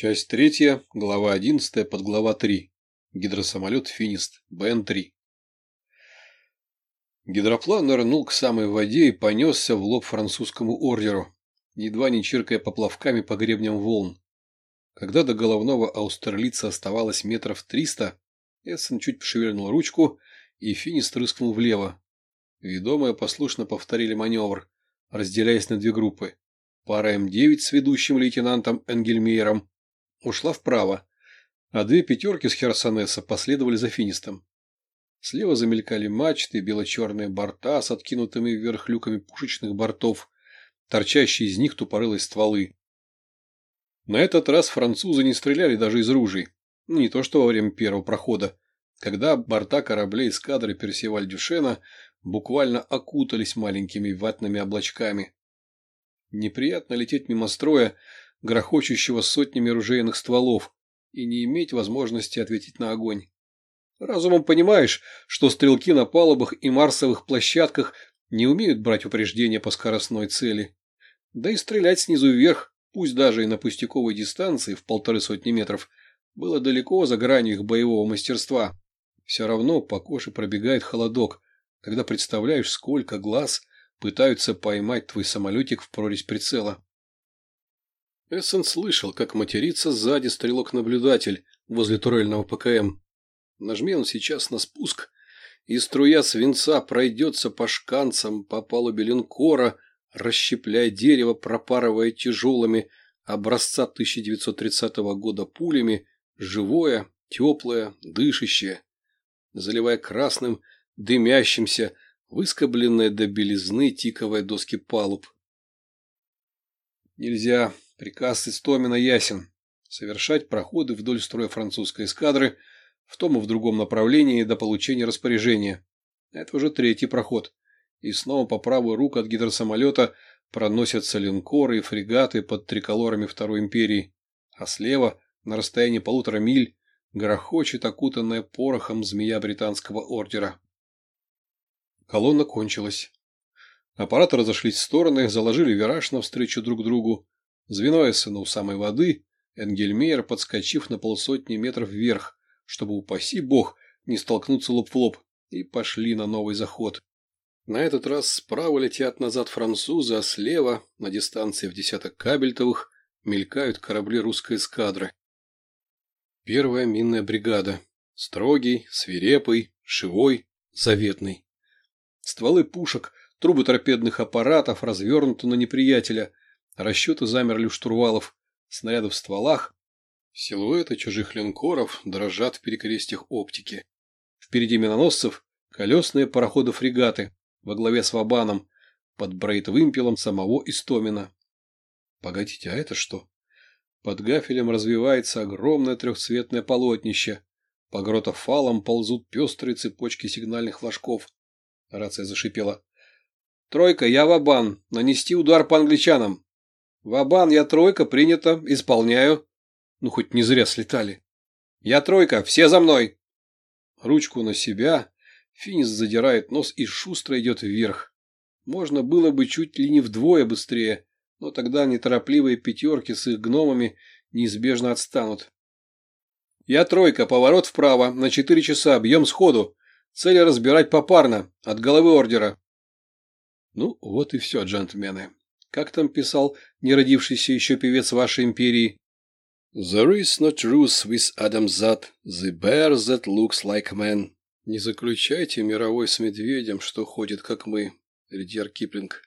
Часть третья, глава одиннадцатая, подглава три. Гидросамолет «Финист», БН-3. Гидроплан нырнул к самой воде и понесся в лоб французскому ордеру, едва не чиркая поплавками по гребням волн. Когда до головного аустерлица оставалось метров триста, Эссен чуть пошевельнул ручку, и Финист рыскнул влево. Ведомые послушно повторили маневр, разделяясь на две группы. Пара М9 с ведущим лейтенантом Энгельмейером ушла вправо, а две пятерки с Херсонеса последовали за финистом. Слева замелькали мачты, бело-черные борта с откинутыми вверх люками пушечных бортов, торчащие из них тупорылые стволы. На этот раз французы не стреляли даже из ружей, не то что во время первого прохода, когда борта кораблей эскадры Персиваль-Дюшена буквально окутались маленькими ватными облачками. Неприятно лететь мимо строя, грохочущего сотнями ружейных стволов, и не иметь возможности ответить на огонь. Разумом понимаешь, что стрелки на палубах и марсовых площадках не умеют брать упреждения по скоростной цели. Да и стрелять снизу вверх, пусть даже и на пустяковой дистанции в полторы сотни метров, было далеко за гранью их боевого мастерства. Все равно по коже пробегает холодок, когда представляешь, сколько глаз пытаются поймать твой самолетик в прорезь прицела. Эссен слышал, как матерится сзади стрелок-наблюдатель возле турельного ПКМ. Нажми он сейчас на спуск, и струя свинца пройдется по шканцам, по палубе линкора, расщепляя дерево, пропарывая тяжелыми образца 1930 года пулями, живое, теплое, дышащее, заливая красным, дымящимся, выскобленное до белизны тиковой доски палуб. Нельзя Приказ Истомина ясен – совершать проходы вдоль строя французской эскадры в том и в другом направлении до получения распоряжения. Это уже третий проход. И снова по правую руку от гидросамолета проносятся линкоры и фрегаты под триколорами Второй империи. А слева, на расстоянии полутора миль, грохочет окутанная порохом змея британского ордера. Колонна кончилась. Аппараты разошлись в стороны, заложили вираж навстречу друг другу, Звено Эссена у самой воды, Энгельмейер, подскочив на полсотни метров вверх, чтобы, упаси бог, не столкнуться лоб в лоб, и пошли на новый заход. На этот раз справа летят назад французы, а слева, на дистанции в десяток кабельтовых, мелькают корабли русской эскадры. Первая минная бригада. Строгий, свирепый, живой, заветный. Стволы пушек, трубы торпедных аппаратов развернуты на неприятеля, Расчеты замерли у штурвалов, снаряды в стволах. Силуэты чужих линкоров дрожат в перекрестьях оптики. Впереди миноносцев колесные пароходы-фрегаты во главе с Вабаном под брейт-вымпелом самого Истомина. Погодите, а это что? Под гафелем развивается огромное трехцветное полотнище. По гротофалам ползут пестрые цепочки сигнальных флажков. Рация зашипела. «Тройка, я Вабан. Нанести удар по англичанам. Вабан, я тройка, принято, исполняю. Ну, хоть не зря слетали. Я тройка, все за мной. Ручку на себя. Финис задирает нос и шустро идет вверх. Можно было бы чуть ли не вдвое быстрее, но тогда неторопливые пятерки с их гномами неизбежно отстанут. Я тройка, поворот вправо, на четыре часа, бьем сходу. Цель разбирать попарно, от головы ордера. Ну, вот и все, джентльмены. Как там писал неродившийся еще певец вашей империи? There is no truth with Adam Zad, the bear that looks like man. Не заключайте мировой с медведем, что ходит как мы, Редьяр Киплинг.